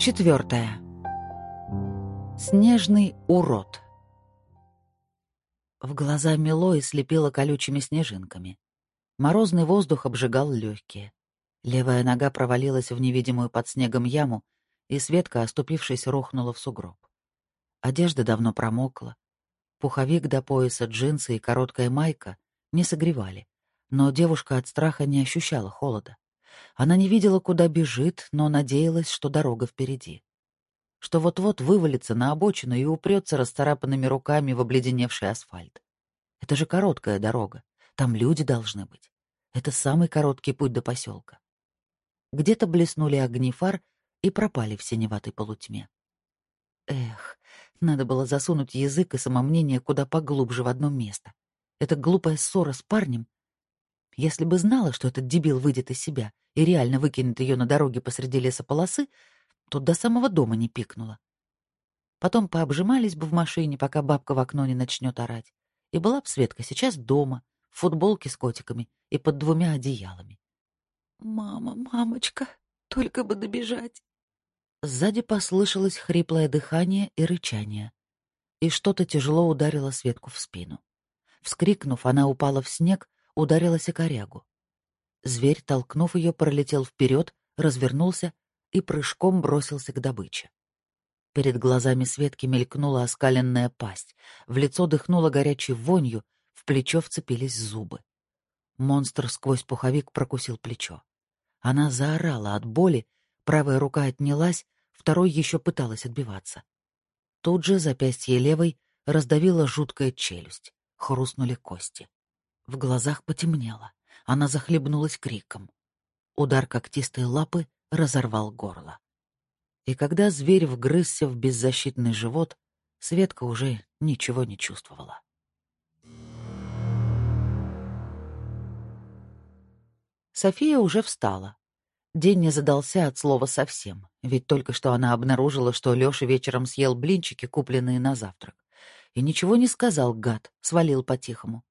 Четвертое. Снежный урод. В глаза мело и слепило колючими снежинками. Морозный воздух обжигал легкие. Левая нога провалилась в невидимую под снегом яму, и Светка, оступившись, рухнула в сугроб. Одежда давно промокла. Пуховик до пояса, джинсы и короткая майка не согревали, но девушка от страха не ощущала холода. Она не видела, куда бежит, но надеялась, что дорога впереди. Что вот-вот вывалится на обочину и упрется расцарапанными руками в обледеневший асфальт. Это же короткая дорога. Там люди должны быть. Это самый короткий путь до поселка. Где-то блеснули огни фар и пропали в синеватой полутьме. Эх, надо было засунуть язык и самомнение куда поглубже в одно место. Эта глупая ссора с парнем. Если бы знала, что этот дебил выйдет из себя и реально выкинет ее на дороге посреди лесополосы, то до самого дома не пикнула. Потом пообжимались бы в машине, пока бабка в окно не начнет орать. И была б Светка сейчас дома, в футболке с котиками и под двумя одеялами. «Мама, мамочка, только бы добежать!» Сзади послышалось хриплое дыхание и рычание, и что-то тяжело ударило Светку в спину. Вскрикнув, она упала в снег, ударилась о корягу. Зверь, толкнув ее, пролетел вперед, развернулся и прыжком бросился к добыче. Перед глазами Светки мелькнула оскаленная пасть, в лицо дыхнула горячей вонью, в плечо вцепились зубы. Монстр сквозь пуховик прокусил плечо. Она заорала от боли, правая рука отнялась, второй еще пыталась отбиваться. Тут же запястье левой раздавила жуткая челюсть, хрустнули кости. В глазах потемнело, она захлебнулась криком. Удар когтистой лапы разорвал горло. И когда зверь вгрызся в беззащитный живот, Светка уже ничего не чувствовала. София уже встала. День не задался от слова совсем, ведь только что она обнаружила, что Лёша вечером съел блинчики, купленные на завтрак. И ничего не сказал, гад, свалил по-тихому.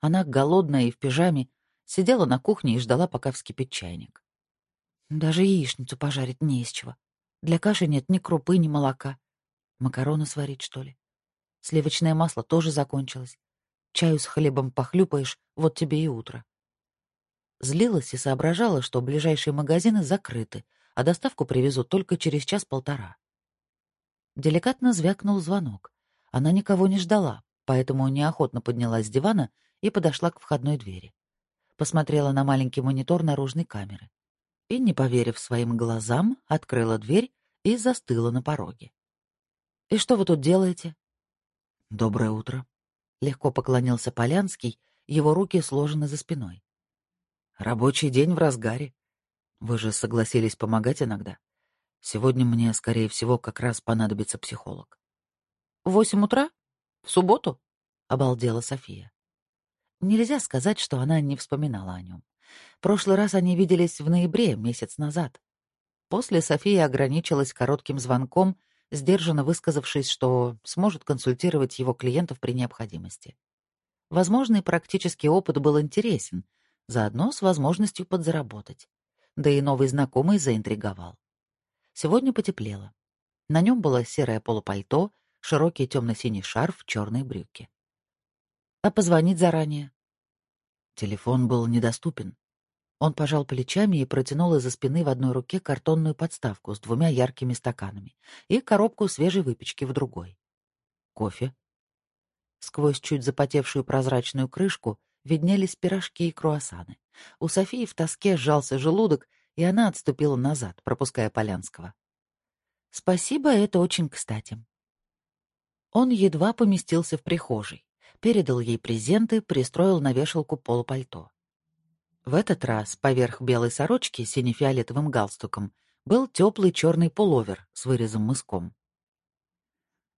Она, голодная и в пижаме, сидела на кухне и ждала, пока вскипит чайник. Даже яичницу пожарить не из чего. Для каши нет ни крупы, ни молока. Макароны сварить, что ли? Сливочное масло тоже закончилось. Чаю с хлебом похлюпаешь, вот тебе и утро. Злилась и соображала, что ближайшие магазины закрыты, а доставку привезут только через час-полтора. Деликатно звякнул звонок. Она никого не ждала, поэтому неохотно поднялась с дивана и подошла к входной двери. Посмотрела на маленький монитор наружной камеры. И, не поверив своим глазам, открыла дверь и застыла на пороге. «И что вы тут делаете?» «Доброе утро», — легко поклонился Полянский, его руки сложены за спиной. Рабочий день в разгаре. Вы же согласились помогать иногда. Сегодня мне, скорее всего, как раз понадобится психолог. Восемь утра? В субботу? Обалдела София. Нельзя сказать, что она не вспоминала о нем. Прошлый раз они виделись в ноябре, месяц назад. После София ограничилась коротким звонком, сдержанно высказавшись, что сможет консультировать его клиентов при необходимости. Возможный практический опыт был интересен — заодно с возможностью подзаработать. Да и новый знакомый заинтриговал. Сегодня потеплело. На нем было серое полупальто, широкий темно-синий шарф, черные брюки. А позвонить заранее? Телефон был недоступен. Он пожал плечами и протянул из-за спины в одной руке картонную подставку с двумя яркими стаканами и коробку свежей выпечки в другой. Кофе. Сквозь чуть запотевшую прозрачную крышку виднелись пирожки и круассаны. У Софии в тоске сжался желудок, и она отступила назад, пропуская Полянского. «Спасибо, это очень кстати». Он едва поместился в прихожей, передал ей презенты, пристроил на вешалку полупальто. В этот раз поверх белой сорочки с сине-фиолетовым галстуком был теплый черный пуловер с вырезом мыском.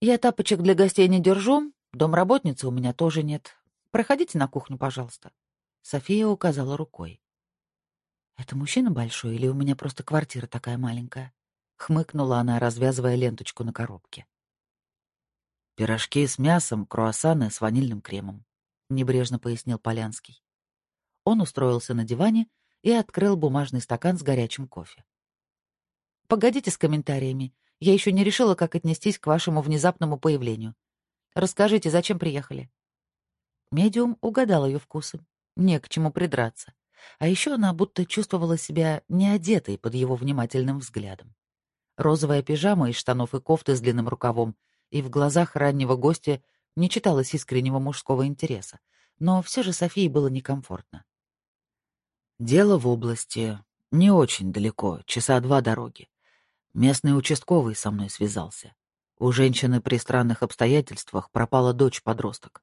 «Я тапочек для гостей не держу, домработницы у меня тоже нет, Проходите на кухню, пожалуйста. София указала рукой. Это мужчина большой или у меня просто квартира такая маленькая? Хмыкнула она, развязывая ленточку на коробке. Пирожки с мясом, круассаны с ванильным кремом, небрежно пояснил Полянский. Он устроился на диване и открыл бумажный стакан с горячим кофе. погодите с комментариями. Я еще не решила, как отнестись к вашему внезапному появлению. Расскажите, зачем приехали?» Медиум угадал ее вкусы. Не к чему придраться. А еще она будто чувствовала себя неодетой под его внимательным взглядом. Розовая пижама из штанов и кофты с длинным рукавом, и в глазах раннего гостя не читалось искреннего мужского интереса, но все же Софии было некомфортно. «Дело в области. Не очень далеко, часа два дороги. Местный участковый со мной связался. У женщины при странных обстоятельствах пропала дочь-подросток.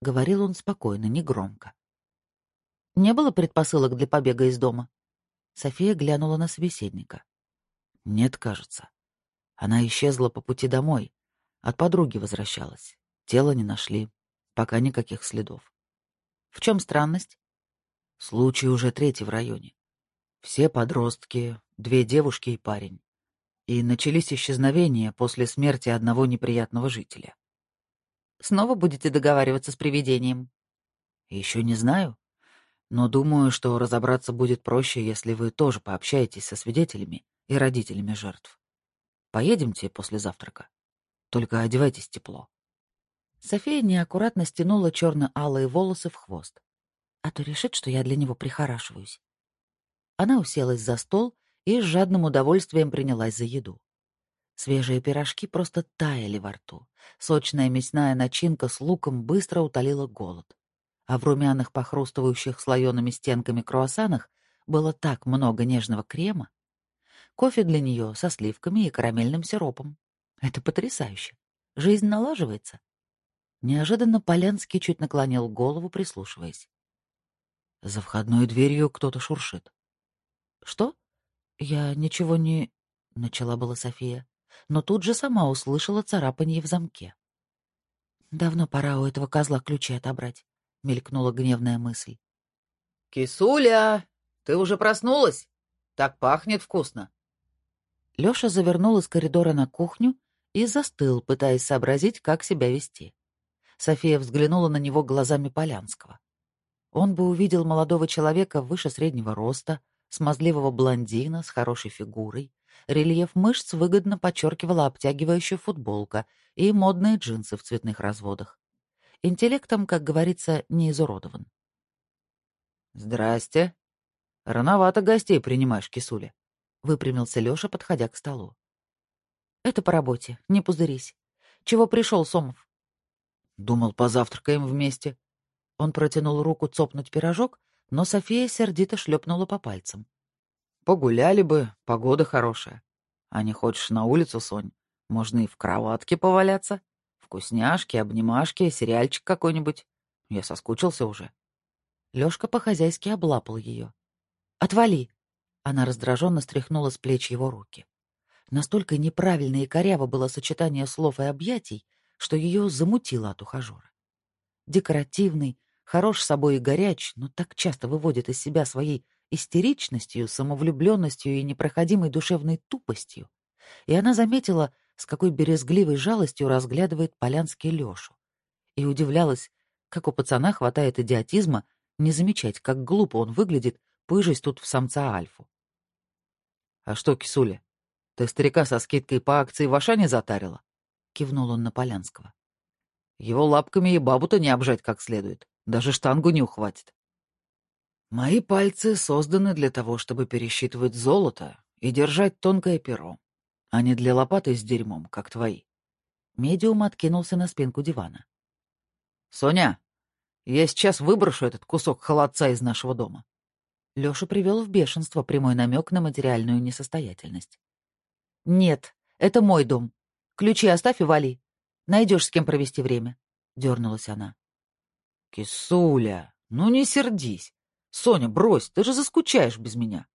Говорил он спокойно, негромко. Не было предпосылок для побега из дома? София глянула на собеседника. Нет, кажется. Она исчезла по пути домой. От подруги возвращалась. Тело не нашли. Пока никаких следов. В чем странность? Случай уже третий в районе. Все подростки, две девушки и парень и начались исчезновения после смерти одного неприятного жителя. Снова будете договариваться с привидением? Еще не знаю, но думаю, что разобраться будет проще, если вы тоже пообщаетесь со свидетелями и родителями жертв. Поедемте после завтрака. Только одевайтесь тепло. София неаккуратно стянула черно-алые волосы в хвост. А то решит, что я для него прихорашиваюсь. Она уселась за стол и с жадным удовольствием принялась за еду. Свежие пирожки просто таяли во рту. Сочная мясная начинка с луком быстро утолила голод. А в румяных, похрустывающих слоеными стенками круассанах было так много нежного крема. Кофе для нее со сливками и карамельным сиропом. Это потрясающе. Жизнь налаживается. Неожиданно Полянский чуть наклонил голову, прислушиваясь. За входной дверью кто-то шуршит. «Что?» «Я ничего не...» — начала была София, но тут же сама услышала царапанье в замке. «Давно пора у этого козла ключи отобрать», — мелькнула гневная мысль. «Кисуля, ты уже проснулась? Так пахнет вкусно!» Лёша завернул из коридора на кухню и застыл, пытаясь сообразить, как себя вести. София взглянула на него глазами Полянского. Он бы увидел молодого человека выше среднего роста, смазливого блондина с хорошей фигурой. Рельеф мышц выгодно подчеркивала обтягивающая футболка и модные джинсы в цветных разводах. Интеллектом, как говорится, не изуродован. «Здрасте. Рановато гостей принимаешь, кисуля», — выпрямился Лёша, подходя к столу. «Это по работе, не пузырись. Чего пришел Сомов?» «Думал, позавтракаем вместе». Он протянул руку цопнуть пирожок, но София сердито шлепнула по пальцам. «Погуляли бы, погода хорошая. А не хочешь на улицу, Сонь? Можно и в кроватке поваляться. Вкусняшки, обнимашки, сериальчик какой-нибудь. Я соскучился уже». Лёшка по-хозяйски облапал ее. «Отвали!» Она раздраженно стряхнула с плеч его руки. Настолько неправильно и коряво было сочетание слов и объятий, что ее замутило от ухажера. Декоративный, хорош собой и горяч, но так часто выводит из себя своей истеричностью, самовлюбленностью и непроходимой душевной тупостью. И она заметила, с какой березгливой жалостью разглядывает Полянский Лешу. И удивлялась, как у пацана хватает идиотизма не замечать, как глупо он выглядит, пыжись тут в самца Альфу. — А что, кисуля, ты старика со скидкой по акции в Ашане затарила? — кивнул он на Полянского. — Его лапками и бабу-то не обжать как следует. Даже штангу не ухватит. Мои пальцы созданы для того, чтобы пересчитывать золото и держать тонкое перо, а не для лопаты с дерьмом, как твои. Медиум откинулся на спинку дивана. «Соня, я сейчас выброшу этот кусок холодца из нашего дома». Лёша привел в бешенство прямой намек на материальную несостоятельность. «Нет, это мой дом. Ключи оставь и вали. Найдешь с кем провести время», — дернулась она. «Кисуля, ну не сердись. Соня, брось, ты же заскучаешь без меня».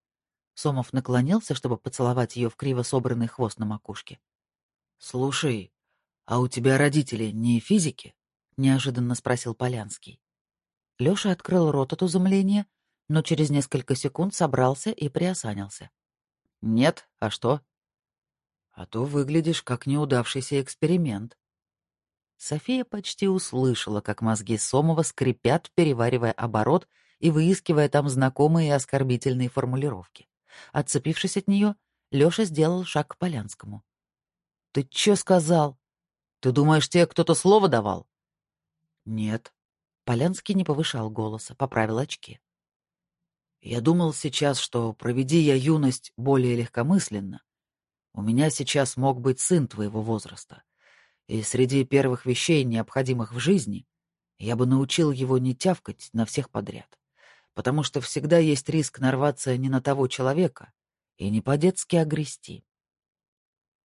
Сомов наклонился, чтобы поцеловать ее в криво собранный хвост на макушке. «Слушай, а у тебя родители не физики?» — неожиданно спросил Полянский. Лёша открыл рот от изумления, но через несколько секунд собрался и приосанился. «Нет, а что?» «А то выглядишь как неудавшийся эксперимент», София почти услышала, как мозги Сомова скрипят, переваривая оборот и выискивая там знакомые и оскорбительные формулировки. Отцепившись от нее, Лёша сделал шаг к Полянскому. «Ты чё сказал? Ты думаешь, тебе кто-то слово давал?» «Нет». Полянский не повышал голоса, поправил очки. «Я думал сейчас, что, проведи я юность более легкомысленно, у меня сейчас мог быть сын твоего возраста, и среди первых вещей, необходимых в жизни, я бы научил его не тявкать на всех подряд, потому что всегда есть риск нарваться не на того человека и не по-детски огрести.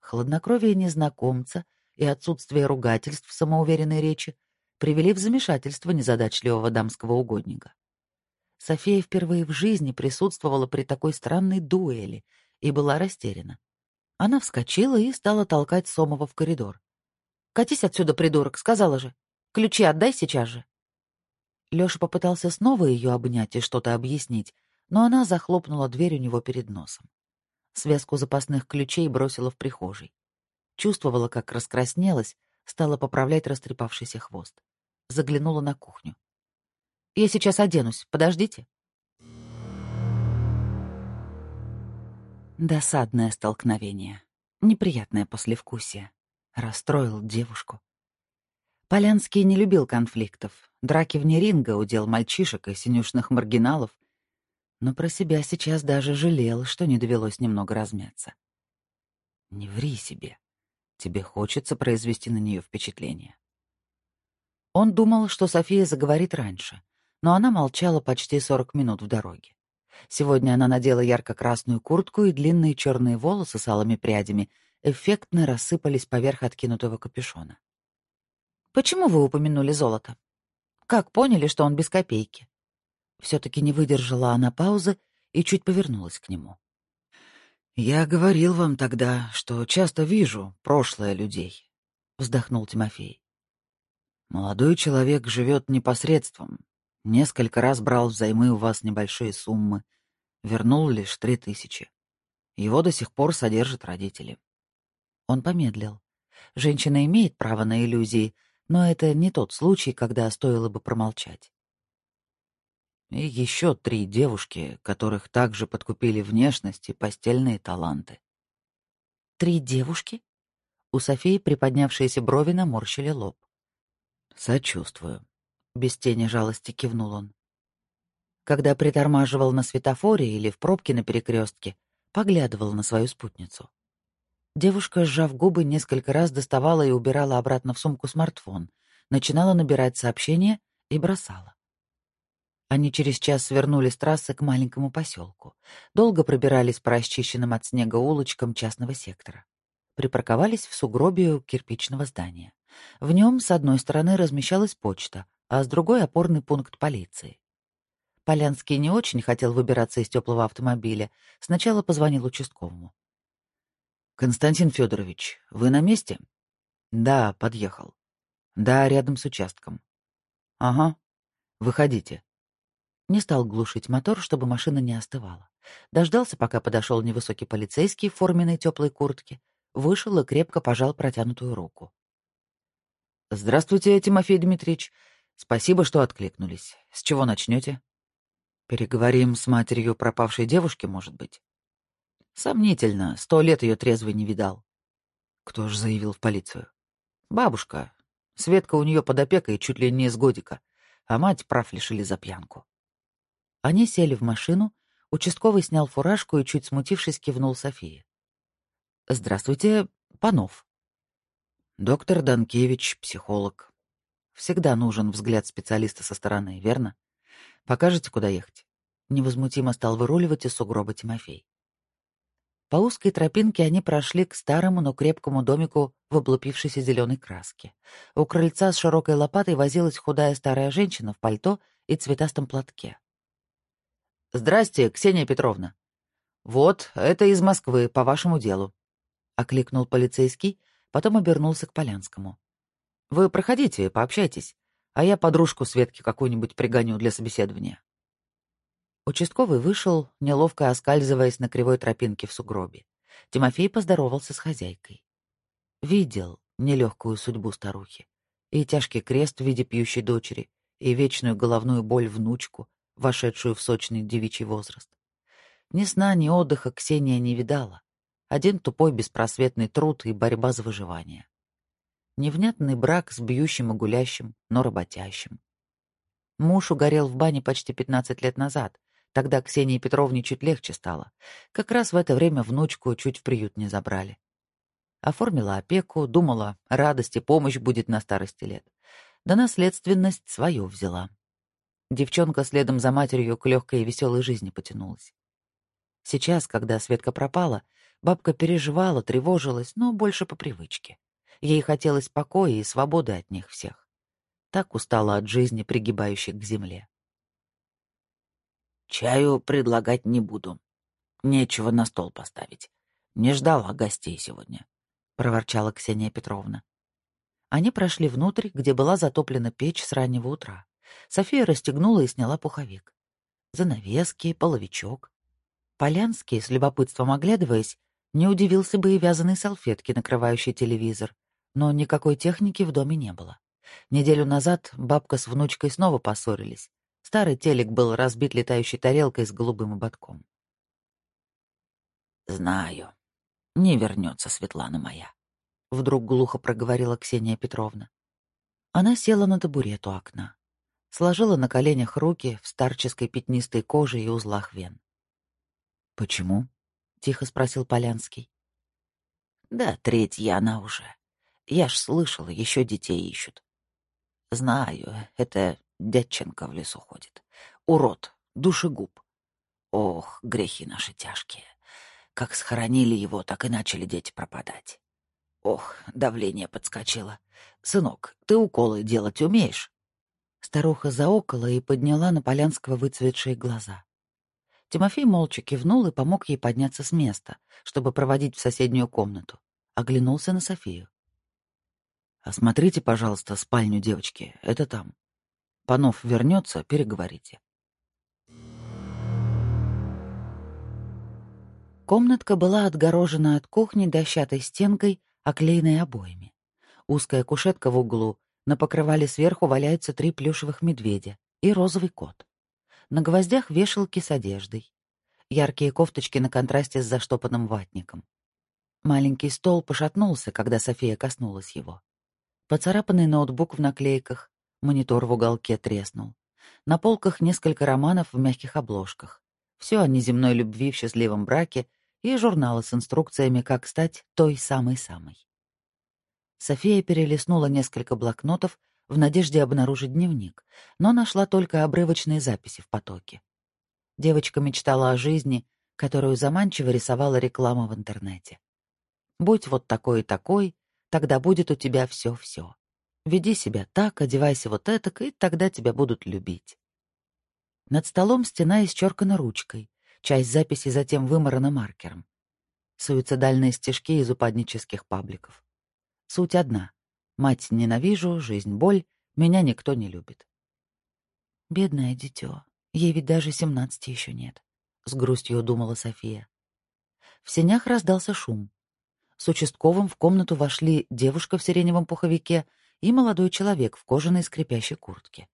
Хладнокровие незнакомца и отсутствие ругательств в самоуверенной речи привели в замешательство незадачливого дамского угодника. София впервые в жизни присутствовала при такой странной дуэли и была растеряна. Она вскочила и стала толкать Сомова в коридор. «Катись отсюда, придурок, сказала же. Ключи отдай сейчас же». Лёша попытался снова ее обнять и что-то объяснить, но она захлопнула дверь у него перед носом. Связку запасных ключей бросила в прихожей. Чувствовала, как раскраснелась, стала поправлять растрепавшийся хвост. Заглянула на кухню. «Я сейчас оденусь, подождите». Досадное столкновение. Неприятное послевкусие. Расстроил девушку. Полянский не любил конфликтов. Драки вне ринга удел мальчишек и синюшных маргиналов. Но про себя сейчас даже жалел, что не довелось немного размяться. Не ври себе. Тебе хочется произвести на нее впечатление. Он думал, что София заговорит раньше, но она молчала почти сорок минут в дороге. Сегодня она надела ярко-красную куртку, и длинные черные волосы с алыми прядями эффектно рассыпались поверх откинутого капюшона. «Почему вы упомянули золото? Как поняли, что он без копейки?» Все-таки не выдержала она паузы и чуть повернулась к нему. «Я говорил вам тогда, что часто вижу прошлое людей», — вздохнул Тимофей. «Молодой человек живет непосредством. Несколько раз брал взаймы у вас небольшие суммы, вернул лишь три тысячи. Его до сих пор содержат родители. Он помедлил. Женщина имеет право на иллюзии, но это не тот случай, когда стоило бы промолчать. И еще три девушки, которых также подкупили внешность и постельные таланты. «Три девушки?» У Софии приподнявшиеся брови наморщили лоб. «Сочувствую», — без тени жалости кивнул он. Когда притормаживал на светофоре или в пробке на перекрестке, поглядывал на свою спутницу. Девушка, сжав губы, несколько раз доставала и убирала обратно в сумку смартфон, начинала набирать сообщения и бросала. Они через час свернули с трассы к маленькому поселку. Долго пробирались по расчищенным от снега улочкам частного сектора. Припарковались в сугробе кирпичного здания. В нем с одной стороны размещалась почта, а с другой — опорный пункт полиции. Полянский не очень хотел выбираться из теплого автомобиля. Сначала позвонил участковому. «Константин Федорович, вы на месте?» «Да, подъехал. Да, рядом с участком». «Ага. Выходите». Не стал глушить мотор, чтобы машина не остывала. Дождался, пока подошел невысокий полицейский в форменной теплой куртке, вышел и крепко пожал протянутую руку. «Здравствуйте, Тимофей Дмитриевич. Спасибо, что откликнулись. С чего начнете?» Переговорим с матерью пропавшей девушки, может быть? Сомнительно, сто лет ее трезвый не видал. Кто ж заявил в полицию? Бабушка. Светка у нее под опекой чуть ли не с годика, а мать прав лишили за пьянку. Они сели в машину, участковый снял фуражку и, чуть смутившись, кивнул Софии. «Здравствуйте, Панов». «Доктор Данкевич, психолог. Всегда нужен взгляд специалиста со стороны, верно?» Покажете, куда ехать?» Невозмутимо стал выруливать из сугроба Тимофей. По узкой тропинке они прошли к старому, но крепкому домику в облупившейся зеленой краске. У крыльца с широкой лопатой возилась худая старая женщина в пальто и цветастом платке. «Здрасте, Ксения Петровна. Вот, это из Москвы, по вашему делу», — окликнул полицейский, потом обернулся к Полянскому. «Вы проходите, пообщайтесь а я подружку Светки какую-нибудь пригоню для собеседования. Участковый вышел, неловко оскальзываясь на кривой тропинке в сугробе. Тимофей поздоровался с хозяйкой. Видел нелегкую судьбу старухи. И тяжкий крест в виде пьющей дочери, и вечную головную боль внучку, вошедшую в сочный девичий возраст. Ни сна, ни отдыха Ксения не видала. один тупой беспросветный труд и борьба за выживание. Невнятный брак с бьющим и гулящим, но работящим. Муж угорел в бане почти 15 лет назад. Тогда Ксении Петровне чуть легче стало. Как раз в это время внучку чуть в приют не забрали. Оформила опеку, думала, радость и помощь будет на старости лет. Да наследственность свою взяла. Девчонка следом за матерью к легкой и веселой жизни потянулась. Сейчас, когда Светка пропала, бабка переживала, тревожилась, но больше по привычке. Ей хотелось покоя и свободы от них всех. Так устала от жизни, пригибающей к земле. «Чаю предлагать не буду. Нечего на стол поставить. Не ждала гостей сегодня», — проворчала Ксения Петровна. Они прошли внутрь, где была затоплена печь с раннего утра. София расстегнула и сняла пуховик. Занавески, половичок. Полянский, с любопытством оглядываясь, не удивился бы и вязаной салфетки, накрывающей телевизор, но никакой техники в доме не было. Неделю назад бабка с внучкой снова поссорились. Старый телек был разбит летающей тарелкой с голубым ободком. «Знаю. Не вернется Светлана моя», — вдруг глухо проговорила Ксения Петровна. Она села на табурет у окна сложила на коленях руки в старческой пятнистой коже и узлах вен. «Почему?» — тихо спросил Полянский. «Да третья она уже. Я ж слышала, еще детей ищут. Знаю, это дядченко в лесу ходит. Урод, душегуб. Ох, грехи наши тяжкие. Как схоронили его, так и начали дети пропадать. Ох, давление подскочило. Сынок, ты уколы делать умеешь? Старуха заокала и подняла на Полянского выцветшие глаза. Тимофей молча кивнул и помог ей подняться с места, чтобы проводить в соседнюю комнату. Оглянулся на Софию. «Осмотрите, пожалуйста, спальню девочки. Это там. Панов вернется, переговорите». Комнатка была отгорожена от кухни дощатой стенкой, оклеенной обоями. Узкая кушетка в углу на покрывале сверху валяются три плюшевых медведя и розовый кот. На гвоздях вешалки с одеждой. Яркие кофточки на контрасте с заштопанным ватником. Маленький стол пошатнулся, когда София коснулась его. Поцарапанный ноутбук в наклейках, монитор в уголке треснул. На полках несколько романов в мягких обложках. Все о неземной любви в счастливом браке и журналы с инструкциями, как стать той самой-самой. София перелистнула несколько блокнотов в надежде обнаружить дневник, но нашла только обрывочные записи в потоке. Девочка мечтала о жизни, которую заманчиво рисовала реклама в интернете. «Будь вот такой и такой, тогда будет у тебя все-все. Веди себя так, одевайся вот этак, и тогда тебя будут любить». Над столом стена исчеркана ручкой, часть записи затем вымарана маркером. Суицидальные стишки из упаднических пабликов. Суть одна. Мать ненавижу, жизнь боль, меня никто не любит. Бедное дитё, ей ведь даже семнадцати еще нет, — с грустью думала София. В сенях раздался шум. С участковым в комнату вошли девушка в сиреневом пуховике и молодой человек в кожаной скрипящей куртке.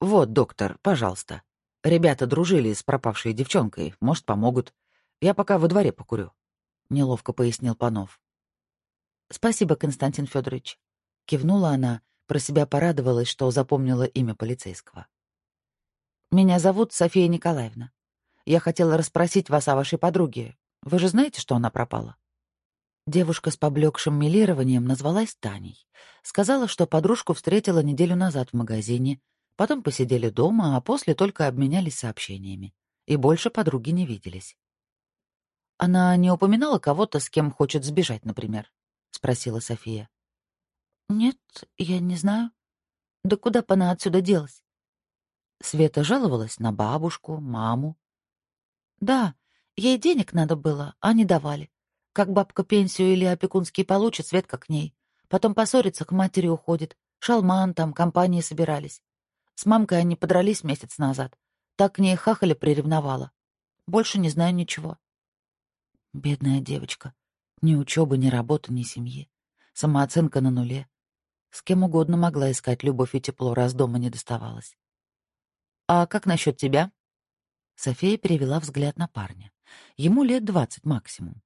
«Вот, доктор, пожалуйста. Ребята дружили с пропавшей девчонкой, может, помогут. Я пока во дворе покурю», — неловко пояснил Панов. «Спасибо, Константин Федорович», — кивнула она, про себя порадовалась, что запомнила имя полицейского. «Меня зовут София Николаевна. Я хотела расспросить вас о вашей подруге. Вы же знаете, что она пропала?» Девушка с поблекшим милированием назвалась Таней. Сказала, что подружку встретила неделю назад в магазине, потом посидели дома, а после только обменялись сообщениями. И больше подруги не виделись. Она не упоминала кого-то, с кем хочет сбежать, например? спросила София. Нет, я не знаю. Да куда бы она отсюда делась? Света жаловалась на бабушку, маму. Да, ей денег надо было, а не давали. Как бабка пенсию или опекунский получит, Светка к ней. Потом поссорится, к матери уходит. Шалман там, компании собирались. С мамкой они подрались месяц назад. Так к ней хахали приревновала. Больше не знаю ничего. Бедная девочка. Ни учебы, ни работы, ни семьи. Самооценка на нуле. С кем угодно могла искать любовь и тепло, раз дома не доставалось. «А как насчет тебя?» София перевела взгляд на парня. Ему лет двадцать максимум.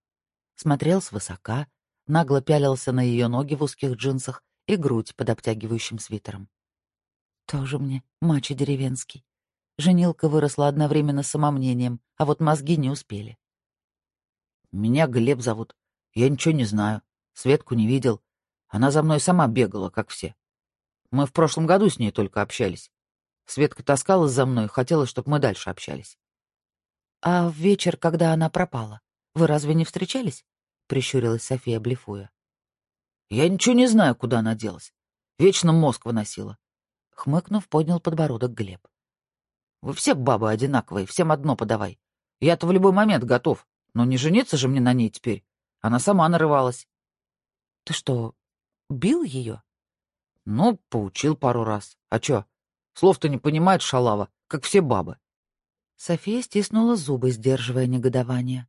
Смотрел свысока, нагло пялился на ее ноги в узких джинсах и грудь под обтягивающим свитером. Тоже мне мачо деревенский. Женилка выросла одновременно самомнением, а вот мозги не успели. «Меня Глеб зовут. Я ничего не знаю. Светку не видел. Она за мной сама бегала, как все. Мы в прошлом году с ней только общались. Светка таскалась за мной, хотела, чтобы мы дальше общались. «А в вечер, когда она пропала, вы разве не встречались?» — прищурилась София, блефуя. «Я ничего не знаю, куда она делась. Вечно мозг выносила». Хмыкнув, поднял подбородок Глеб. «Вы все бабы одинаковые, всем одно подавай. Я-то в любой момент готов, но не жениться же мне на ней теперь. Она сама нарывалась». «Ты что, бил ее?» «Ну, поучил пару раз. А чё? Слов-то не понимает шалава, как все бабы». София стиснула зубы, сдерживая негодование.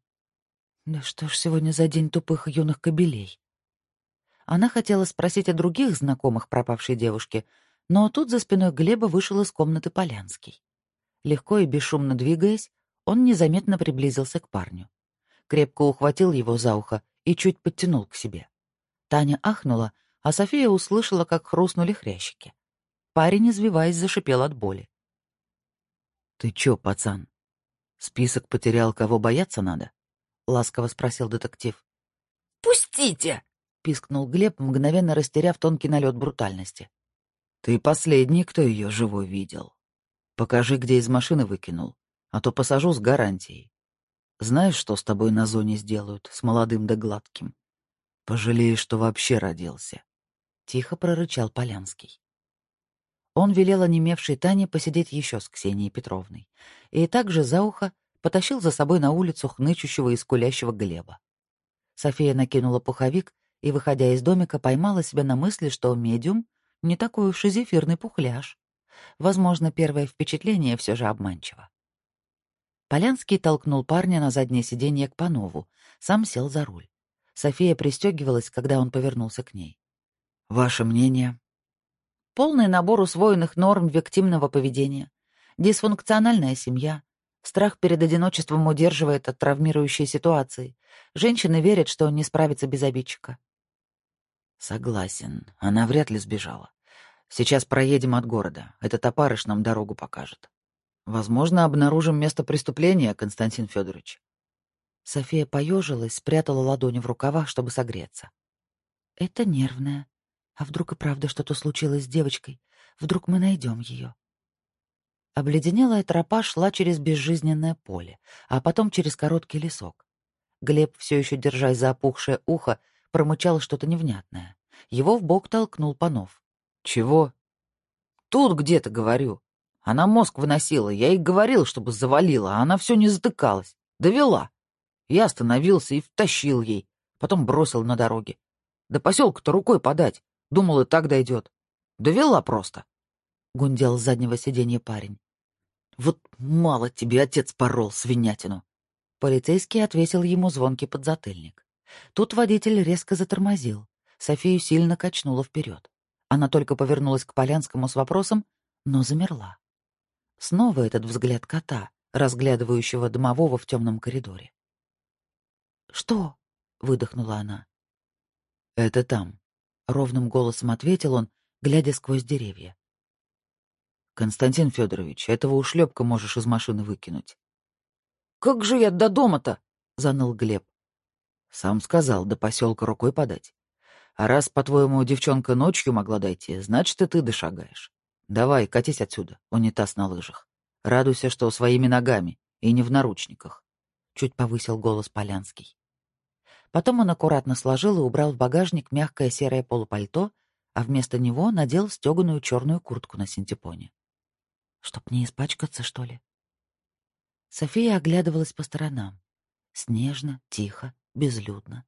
«Да что ж сегодня за день тупых юных кобелей?» Она хотела спросить о других знакомых пропавшей девушки, но тут за спиной Глеба вышел из комнаты Полянский. Легко и бесшумно двигаясь, он незаметно приблизился к парню. Крепко ухватил его за ухо и чуть подтянул к себе. Таня ахнула, а София услышала, как хрустнули хрящики. Парень, извиваясь, зашипел от боли. «Ты чё, пацан? Список потерял, кого бояться надо?» — ласково спросил детектив. «Пустите!» — пискнул Глеб, мгновенно растеряв тонкий налет брутальности. «Ты последний, кто ее живой видел. Покажи, где из машины выкинул, а то посажу с гарантией. Знаешь, что с тобой на зоне сделают, с молодым да гладким? Пожалеешь, что вообще родился». Тихо прорычал Полянский. Он велел онемевшей Тане посидеть еще с Ксенией Петровной и также за ухо потащил за собой на улицу хнычущего и скулящего Глеба. София накинула пуховик и, выходя из домика, поймала себя на мысли, что медиум — не такой уж и зефирный пухляж. Возможно, первое впечатление все же обманчиво. Полянский толкнул парня на заднее сиденье к Панову, сам сел за руль. София пристегивалась, когда он повернулся к ней. «Ваше мнение?» Полный набор усвоенных норм виктимного поведения. Дисфункциональная семья. Страх перед одиночеством удерживает от травмирующей ситуации. Женщины верят, что не справится без обидчика. Согласен. Она вряд ли сбежала. Сейчас проедем от города. Этот опарыш нам дорогу покажет. Возможно, обнаружим место преступления, Константин Федорович. София поежилась, спрятала ладони в рукавах, чтобы согреться. Это нервная. А вдруг и правда что-то случилось с девочкой? Вдруг мы найдем ее? Обледенелая тропа шла через безжизненное поле, а потом через короткий лесок. Глеб, все еще держась за опухшее ухо, промычал что-то невнятное. Его в бок толкнул Панов. «Чего?» «Тут где-то, говорю. Она мозг выносила. Я ей говорил, чтобы завалила, а она все не затыкалась. Довела. Я остановился и втащил ей. Потом бросил на дороге. До поселка-то рукой подать. Думал, и так дойдет. Довела просто. Гундел с заднего сиденья парень. Вот мало тебе отец порол свинятину. Полицейский отвесил ему звонкий подзатыльник. Тут водитель резко затормозил. Софию сильно качнуло вперед. Она только повернулась к Полянскому с вопросом, но замерла. Снова этот взгляд кота, разглядывающего домового в темном коридоре. «Что?» — выдохнула она. «Это там», ровным голосом ответил он, глядя сквозь деревья. Константин Федорович, этого ушлепка можешь из машины выкинуть. Как же я до дома-то? заныл Глеб. Сам сказал, до поселка рукой подать. А раз, по-твоему, девчонка ночью могла дойти, значит, и ты дошагаешь. Давай, катись отсюда, унитаз на лыжах. Радуйся, что своими ногами и не в наручниках. Чуть повысил голос Полянский. Потом он аккуратно сложил и убрал в багажник мягкое серое полупальто, а вместо него надел стеганую черную куртку на синтепоне. Чтоб не испачкаться, что ли? София оглядывалась по сторонам. Снежно, тихо, безлюдно.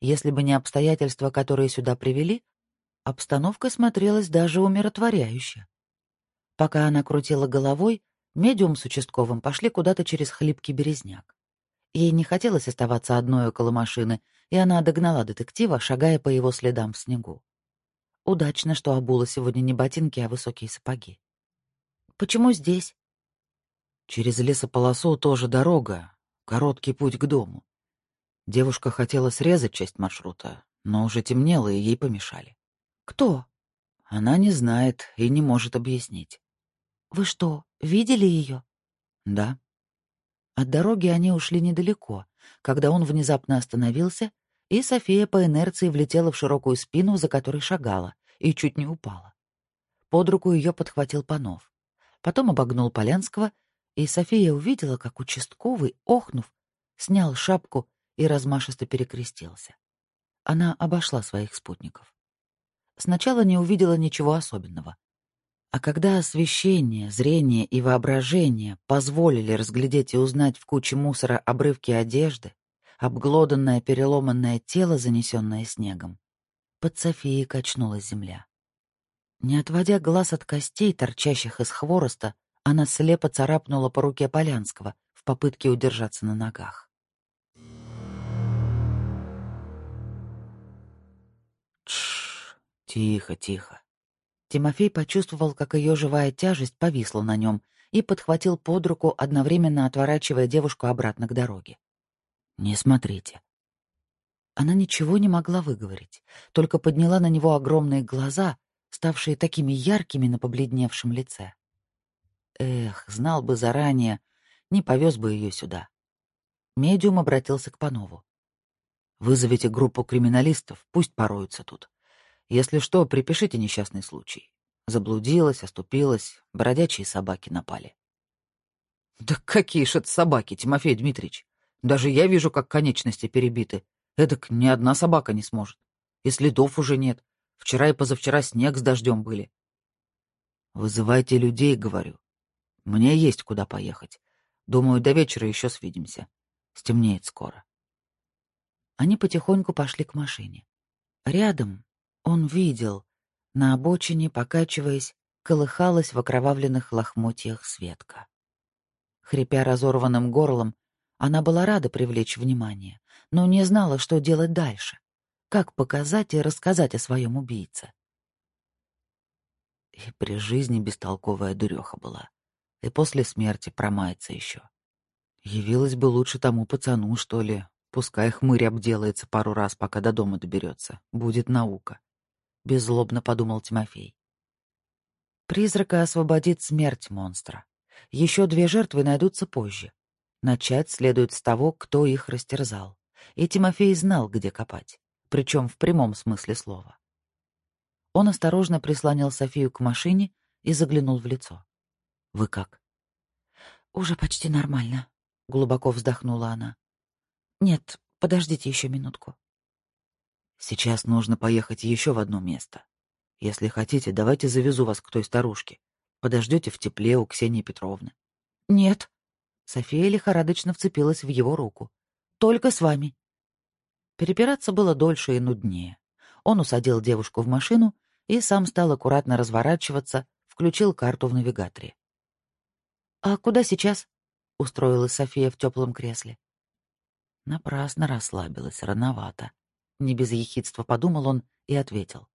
Если бы не обстоятельства, которые сюда привели, обстановка смотрелась даже умиротворяюще. Пока она крутила головой, медиум с участковым пошли куда-то через хлипкий березняк. Ей не хотелось оставаться одной около машины, и она догнала детектива, шагая по его следам в снегу. Удачно, что обула сегодня не ботинки, а высокие сапоги. «Почему здесь?» «Через лесополосу тоже дорога, короткий путь к дому. Девушка хотела срезать часть маршрута, но уже темнело, и ей помешали. Кто? Она не знает и не может объяснить. Вы что, видели ее? Да. От дороги они ушли недалеко, когда он внезапно остановился, и София по инерции влетела в широкую спину, за которой шагала, и чуть не упала. Под руку ее подхватил Панов. Потом обогнул Полянского, и София увидела, как участковый, охнув, снял шапку и размашисто перекрестился. Она обошла своих спутников. Сначала не увидела ничего особенного. А когда освещение, зрение и воображение позволили разглядеть и узнать в куче мусора обрывки одежды, обглоданное переломанное тело, занесенное снегом, под Софией качнулась земля. Не отводя глаз от костей, торчащих из хвороста, она слепо царапнула по руке Полянского в попытке удержаться на ногах. Тш, тихо, тихо. Тимофей почувствовал, как ее живая тяжесть повисла на нем и подхватил под руку, одновременно отворачивая девушку обратно к дороге. «Не смотрите». Она ничего не могла выговорить, только подняла на него огромные глаза, ставшие такими яркими на побледневшем лице. Эх, знал бы заранее, не повез бы ее сюда. Медиум обратился к Панову. «Вызовите группу криминалистов, пусть пороются тут. Если что, припишите несчастный случай. Заблудилась, оступилась, бродячие собаки напали. Да какие ж это собаки, Тимофей Дмитриевич? Даже я вижу, как конечности перебиты. Эдак ни одна собака не сможет. И следов уже нет. Вчера и позавчера снег с дождем были. Вызывайте людей, говорю. Мне есть куда поехать. Думаю, до вечера еще свидимся. Стемнеет скоро. Они потихоньку пошли к машине. Рядом, он видел. На обочине, покачиваясь, колыхалась в окровавленных лохмотьях Светка. Хрипя разорванным горлом, она была рада привлечь внимание, но не знала, что делать дальше. Как показать и рассказать о своем убийце. И при жизни бестолковая дуреха была. И после смерти промается еще. Явилась бы лучше тому пацану, что ли. Пускай хмырь обделается пару раз, пока до дома доберется. Будет наука. — беззлобно подумал Тимофей. Призрака освободит смерть монстра. Еще две жертвы найдутся позже. Начать следует с того, кто их растерзал. И Тимофей знал, где копать, причем в прямом смысле слова. Он осторожно прислонил Софию к машине и заглянул в лицо. «Вы как?» «Уже почти нормально», — глубоко вздохнула она. «Нет, подождите еще минутку». Сейчас нужно поехать еще в одно место. Если хотите, давайте завезу вас к той старушке. Подождете в тепле у Ксении Петровны. Нет. София лихорадочно вцепилась в его руку. Только с вами. Перепираться было дольше и нуднее. Он усадил девушку в машину и сам стал аккуратно разворачиваться, включил карту в навигаторе. «А куда сейчас?» — устроилась София в теплом кресле. Напрасно расслабилась, рановато. Не без ехидства подумал он и ответил.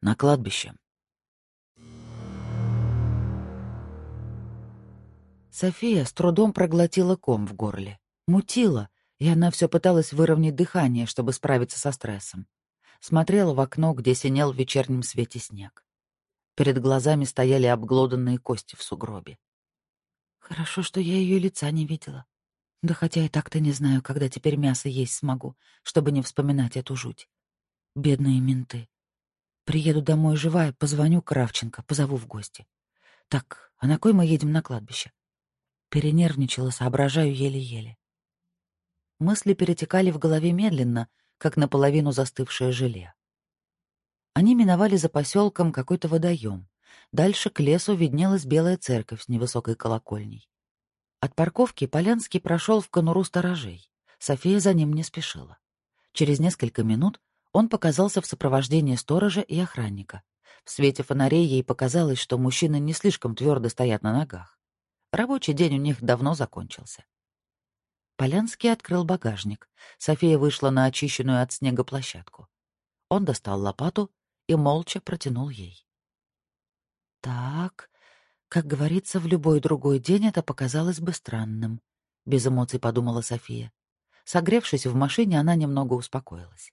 «На кладбище». София с трудом проглотила ком в горле. Мутила, и она все пыталась выровнять дыхание, чтобы справиться со стрессом. Смотрела в окно, где синел в вечернем свете снег. Перед глазами стояли обглоданные кости в сугробе. Хорошо, что я ее лица не видела. Да хотя и так-то не знаю, когда теперь мясо есть смогу, чтобы не вспоминать эту жуть. Бедные менты. Приеду домой живая, позвоню Кравченко, позову в гости. Так, а на кой мы едем на кладбище? Перенервничала, соображаю еле-еле. Мысли перетекали в голове медленно, как наполовину застывшее желе. Они миновали за поселком какой-то водоем. Дальше к лесу виднелась белая церковь с невысокой колокольней. От парковки Полянский прошел в конуру сторожей. София за ним не спешила. Через несколько минут он показался в сопровождении сторожа и охранника. В свете фонарей ей показалось, что мужчины не слишком твердо стоят на ногах. Рабочий день у них давно закончился. Полянский открыл багажник. София вышла на очищенную от снега площадку. Он достал лопату и молча протянул ей. «Так, как говорится, в любой другой день это показалось бы странным, без эмоций подумала София. Согревшись в машине, она немного успокоилась.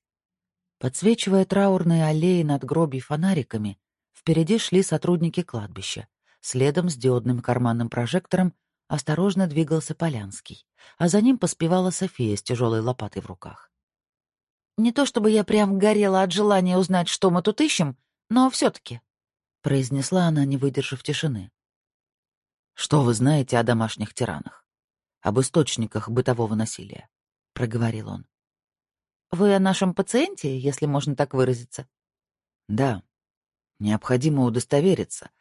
Подсвечивая траурные аллеи над гробей фонариками, впереди шли сотрудники кладбища. Следом с диодным карманным прожектором осторожно двигался Полянский, а за ним поспевала София с тяжелой лопатой в руках. «Не то чтобы я прям горела от желания узнать, что мы тут ищем, но все-таки», — произнесла она, не выдержав тишины. «Что вы знаете о домашних тиранах? Об источниках бытового насилия?» — проговорил он. «Вы о нашем пациенте, если можно так выразиться?» «Да. Необходимо удостовериться,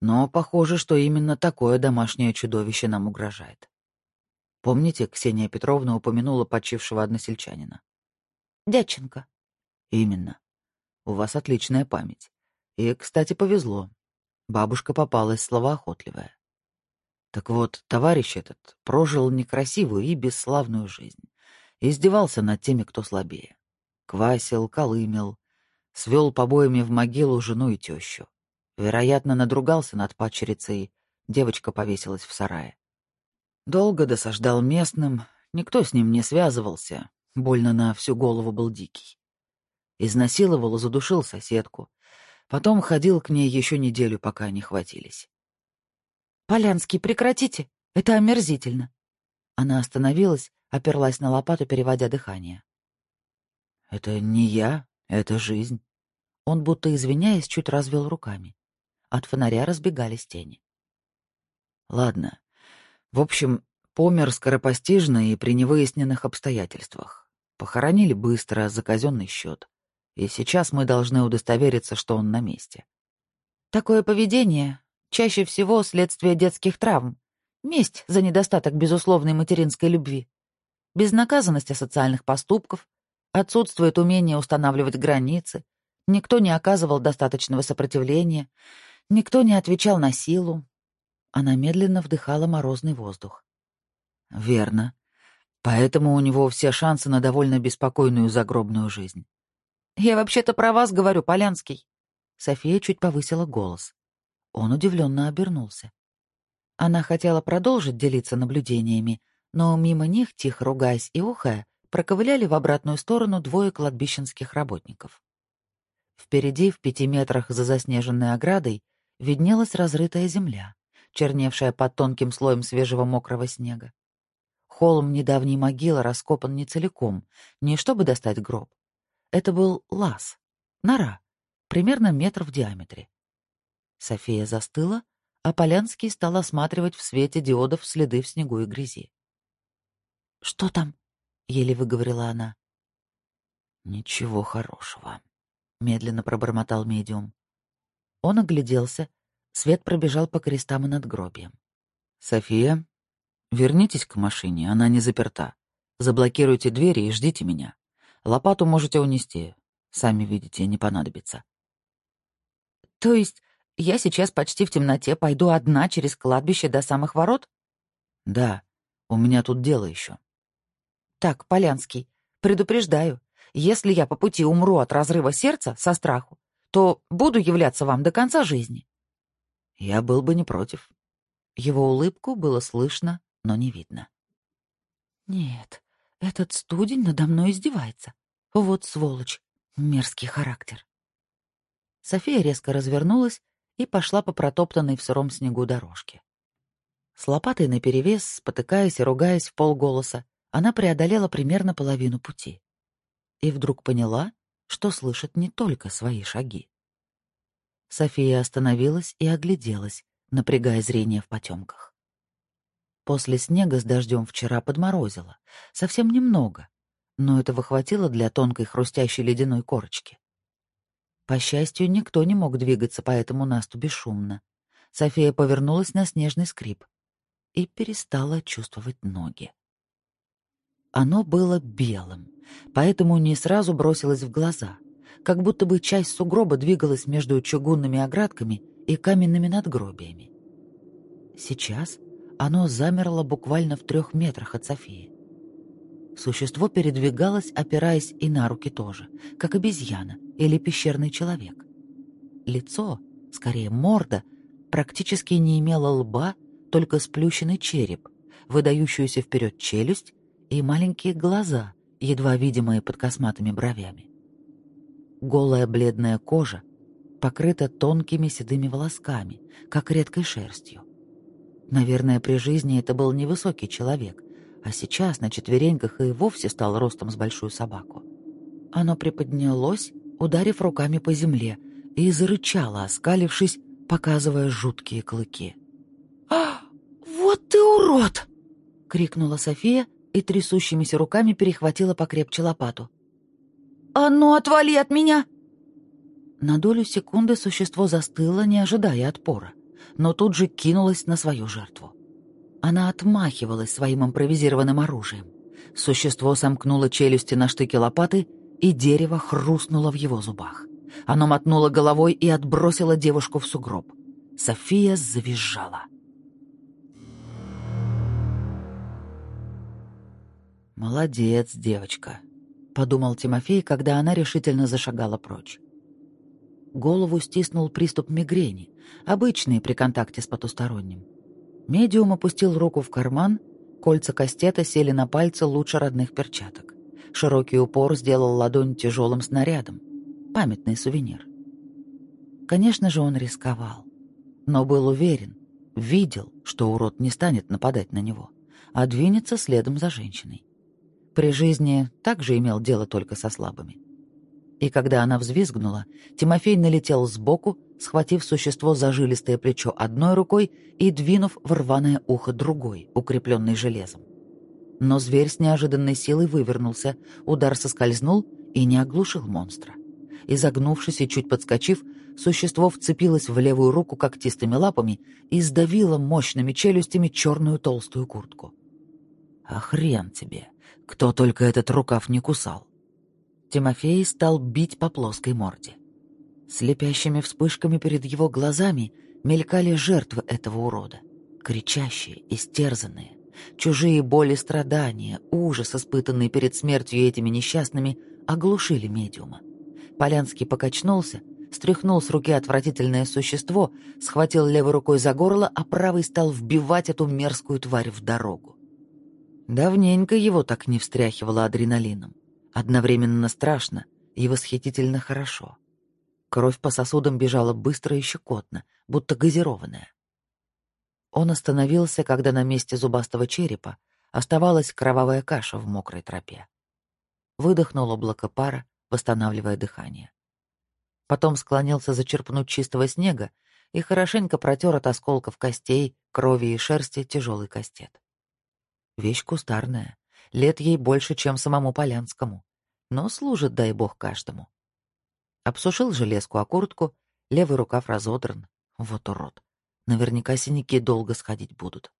но похоже, что именно такое домашнее чудовище нам угрожает. Помните, Ксения Петровна упомянула почившего односельчанина? Дядченко. Именно. У вас отличная память. И, кстати, повезло. Бабушка попалась словоохотливая. Так вот, товарищ этот прожил некрасивую и бесславную жизнь. Издевался над теми, кто слабее. Квасил, колымел, свел побоями в могилу жену и тещу. Вероятно, надругался над падчерицей, девочка повесилась в сарае. Долго досаждал местным, никто с ним не связывался, больно на всю голову был дикий. Изнасиловал и задушил соседку. Потом ходил к ней еще неделю, пока не хватились. «Полянский, прекратите! Это омерзительно!» Она остановилась, оперлась на лопату, переводя дыхание. «Это не я, это жизнь». Он, будто извиняясь, чуть развел руками. От фонаря разбегались тени. «Ладно. В общем, помер скоропостижно и при невыясненных обстоятельствах. Похоронили быстро, за казенный счет. И сейчас мы должны удостовериться, что он на месте». «Такое поведение Чаще всего следствие детских травм. Месть за недостаток безусловной материнской любви. Безнаказанность асоциальных поступков. Отсутствует умение устанавливать границы. Никто не оказывал достаточного сопротивления. Никто не отвечал на силу. Она медленно вдыхала морозный воздух. «Верно. Поэтому у него все шансы на довольно беспокойную загробную жизнь». «Я вообще-то про вас говорю, Полянский». София чуть повысила голос. Он удивленно обернулся. Она хотела продолжить делиться наблюдениями, но мимо них, тихо ругаясь и ухая, проковыляли в обратную сторону двое кладбищенских работников. Впереди, в пяти метрах за заснеженной оградой, виднелась разрытая земля, черневшая под тонким слоем свежего мокрого снега. Холм недавней могилы раскопан не целиком, не чтобы достать гроб. Это был лаз, нора, примерно метр в диаметре. София застыла, а Полянский стал осматривать в свете диодов следы в снегу и грязи. «Что там?» — еле выговорила она. «Ничего хорошего», — медленно пробормотал медиум. Он огляделся, свет пробежал по крестам и надгробиям. «София, вернитесь к машине, она не заперта. Заблокируйте двери и ждите меня. Лопату можете унести, сами видите, не понадобится». «То есть я сейчас почти в темноте пойду одна через кладбище до самых ворот? Да, у меня тут дело еще. Так, Полянский, предупреждаю, если я по пути умру от разрыва сердца со страху, то буду являться вам до конца жизни. Я был бы не против. Его улыбку было слышно, но не видно. Нет, этот студень надо мной издевается. Вот сволочь, мерзкий характер. София резко развернулась и пошла по протоптанной в сыром снегу дорожке. С лопатой наперевес, спотыкаясь и ругаясь в полголоса, она преодолела примерно половину пути. И вдруг поняла, что слышит не только свои шаги. София остановилась и огляделась, напрягая зрение в потемках. После снега с дождем вчера подморозило, совсем немного, но этого хватило для тонкой хрустящей ледяной корочки. По счастью, никто не мог двигаться по этому насту бесшумно. София повернулась на снежный скрип и перестала чувствовать ноги. Оно было белым, поэтому не сразу бросилось в глаза, как будто бы часть сугроба двигалась между чугунными оградками и каменными надгробиями. Сейчас оно замерло буквально в трех метрах от Софии. Существо передвигалось, опираясь и на руки тоже, как обезьяна или пещерный человек. Лицо, скорее морда, практически не имело лба, только сплющенный череп, выдающуюся вперед челюсть и маленькие глаза, едва видимые под косматыми бровями. Голая бледная кожа покрыта тонкими седыми волосками, как редкой шерстью. Наверное, при жизни это был невысокий человек, а сейчас на четвереньках и вовсе стал ростом с большую собаку. Оно приподнялось, ударив руками по земле, и зарычало, оскалившись, показывая жуткие клыки. «А, вот ты урод!» — крикнула София и трясущимися руками перехватила покрепче лопату. «А ну, отвали от меня!» На долю секунды существо застыло, не ожидая отпора, но тут же кинулось на свою жертву. Она отмахивалась своим импровизированным оружием. Существо сомкнуло челюсти на штыке лопаты, и дерево хрустнуло в его зубах. Оно мотнуло головой и отбросило девушку в сугроб. София завизжала. «Молодец, девочка», — подумал Тимофей, когда она решительно зашагала прочь. Голову стиснул приступ мигрени, обычный при контакте с потусторонним. Медиум опустил руку в карман, кольца кастета сели на пальцы лучше родных перчаток. Широкий упор сделал ладонь тяжелым снарядом. Памятный сувенир. Конечно же, он рисковал. Но был уверен, видел, что урод не станет нападать на него, а двинется следом за женщиной. При жизни также имел дело только со слабыми. И когда она взвизгнула, Тимофей налетел сбоку, схватив существо за жилистое плечо одной рукой и двинув в рваное ухо другой, укрепленный железом. Но зверь с неожиданной силой вывернулся, удар соскользнул и не оглушил монстра. Изогнувшись и чуть подскочив, существо вцепилось в левую руку когтистыми лапами и сдавило мощными челюстями черную толстую куртку. «А хрен тебе!» Кто только этот рукав не кусал. Тимофей стал бить по плоской морде. Слепящими вспышками перед его глазами мелькали жертвы этого урода. Кричащие, истерзанные. Чужие боли, страдания, ужас, испытанный перед смертью этими несчастными, оглушили медиума. Полянский покачнулся, стряхнул с руки отвратительное существо, схватил левой рукой за горло, а правой стал вбивать эту мерзкую тварь в дорогу. Давненько его так не встряхивало адреналином. Одновременно страшно и восхитительно хорошо. Кровь по сосудам бежала быстро и щекотно, будто газированная. Он остановился, когда на месте зубастого черепа оставалась кровавая каша в мокрой тропе. Выдохнул облако пара, восстанавливая дыхание. Потом склонился зачерпнуть чистого снега и хорошенько протер от осколков костей, крови и шерсти тяжелый кастет. Вещь кустарная, лет ей больше, чем самому Полянскому, но служит, дай бог, каждому. Обсушил железку о куртку, левый рукав разодран. Вот урод. Наверняка синяки долго сходить будут.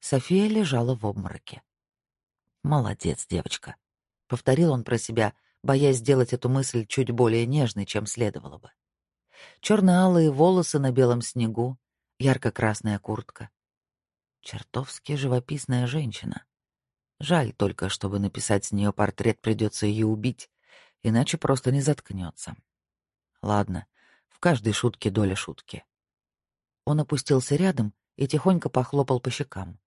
София лежала в обмороке. «Молодец, девочка», — повторил он про себя, боясь сделать эту мысль чуть более нежной, чем следовало бы. Черно-алые волосы на белом снегу, ярко-красная куртка, Чертовски живописная женщина. Жаль только, чтобы написать с нее портрет, придется ее убить, иначе просто не заткнется. Ладно, в каждой шутке доля шутки. Он опустился рядом и тихонько похлопал по щекам.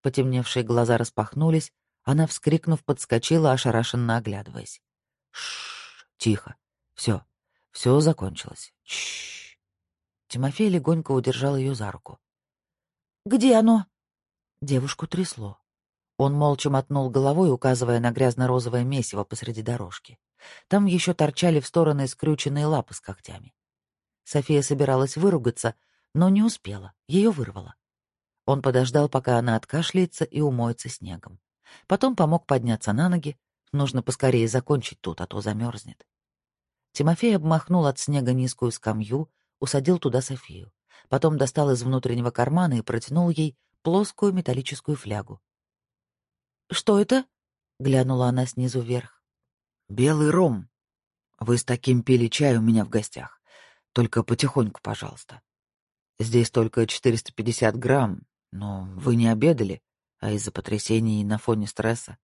Потемневшие глаза распахнулись, она, вскрикнув, подскочила, ошарашенно оглядываясь. Шш, тихо. Все, все закончилось. Шш. Тимофей легонько удержал ее за руку. «Где оно?» Девушку трясло. Он молча мотнул головой, указывая на грязно-розовое месиво посреди дорожки. Там еще торчали в стороны скрюченные лапы с когтями. София собиралась выругаться, но не успела, ее вырвало. Он подождал, пока она откашляется и умоется снегом. Потом помог подняться на ноги. Нужно поскорее закончить тут, а то замерзнет. Тимофей обмахнул от снега низкую скамью, усадил туда Софию. Потом достал из внутреннего кармана и протянул ей плоскую металлическую флягу. «Что это?» — глянула она снизу вверх. «Белый ром. Вы с таким пили чай у меня в гостях. Только потихоньку, пожалуйста. Здесь только 450 грамм, но вы не обедали, а из-за потрясений на фоне стресса».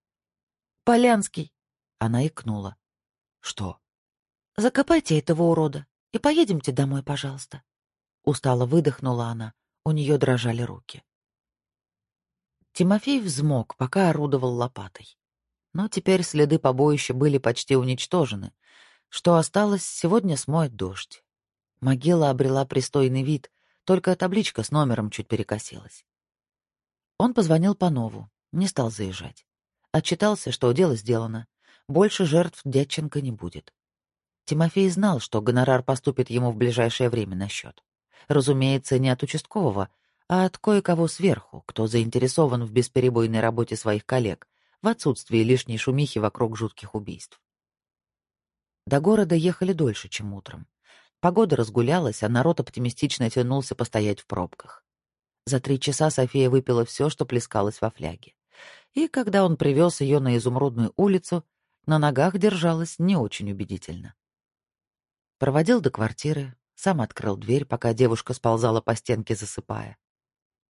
«Полянский!» — она икнула. «Что?» «Закопайте этого урода и поедемте домой, пожалуйста». Устало выдохнула она, у нее дрожали руки. Тимофей взмок, пока орудовал лопатой. Но теперь следы побоища были почти уничтожены. Что осталось, сегодня смоет дождь. Могила обрела пристойный вид, только табличка с номером чуть перекосилась. Он позвонил по нову, не стал заезжать. Отчитался, что дело сделано. Больше жертв Дядченко не будет. Тимофей знал, что гонорар поступит ему в ближайшее время на счет. Разумеется, не от участкового, а от кое-кого сверху, кто заинтересован в бесперебойной работе своих коллег, в отсутствии лишней шумихи вокруг жутких убийств. До города ехали дольше, чем утром. Погода разгулялась, а народ оптимистично тянулся постоять в пробках. За три часа София выпила все, что плескалось во фляге. И когда он привез ее на Изумрудную улицу, на ногах держалась не очень убедительно. Проводил до квартиры, сам открыл дверь, пока девушка сползала по стенке, засыпая.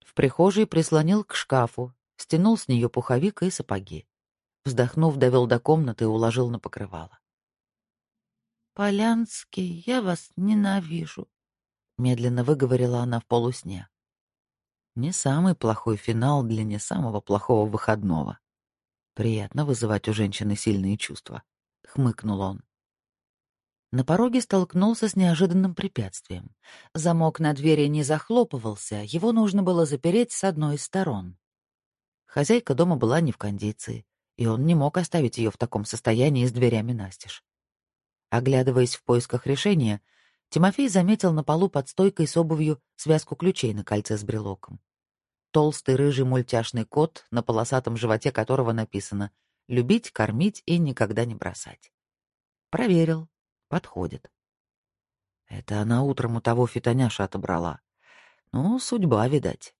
В прихожей прислонил к шкафу, стянул с нее пуховик и сапоги. Вздохнув, довел до комнаты и уложил на покрывало. «Полянский, я вас ненавижу», — медленно выговорила она в полусне. Не самый плохой финал для не самого плохого выходного. Приятно вызывать у женщины сильные чувства, — хмыкнул он. На пороге столкнулся с неожиданным препятствием. Замок на двери не захлопывался, его нужно было запереть с одной из сторон. Хозяйка дома была не в кондиции, и он не мог оставить ее в таком состоянии с дверями настежь. Оглядываясь в поисках решения, Тимофей заметил на полу под стойкой с обувью связку ключей на кольце с брелоком. Толстый рыжий мультяшный кот, на полосатом животе которого написано «любить, кормить и никогда не бросать». Проверил, Подходит. Это она утром у того фитоняша отобрала. Ну, судьба, видать.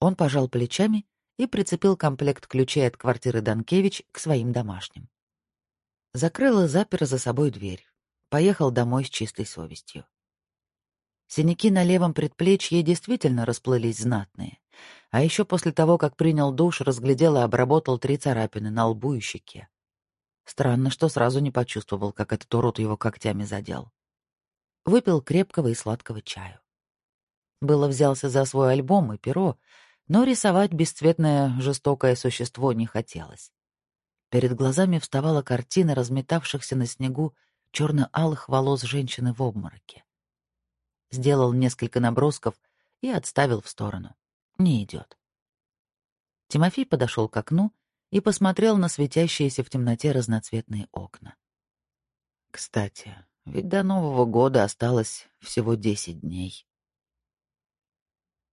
Он пожал плечами и прицепил комплект ключей от квартиры Данкевич к своим домашним. Закрыл и запер за собой дверь. Поехал домой с чистой совестью. Синяки на левом предплечье действительно расплылись знатные. А еще после того, как принял душ, разглядел и обработал три царапины на лбу и щеке. Странно, что сразу не почувствовал, как этот урод его когтями задел. Выпил крепкого и сладкого чаю. Было взялся за свой альбом и перо, но рисовать бесцветное жестокое существо не хотелось. Перед глазами вставала картина разметавшихся на снегу черно-алых волос женщины в обмороке. Сделал несколько набросков и отставил в сторону. Не идет. Тимофей подошел к окну и посмотрел на светящиеся в темноте разноцветные окна. Кстати, ведь до Нового года осталось всего десять дней.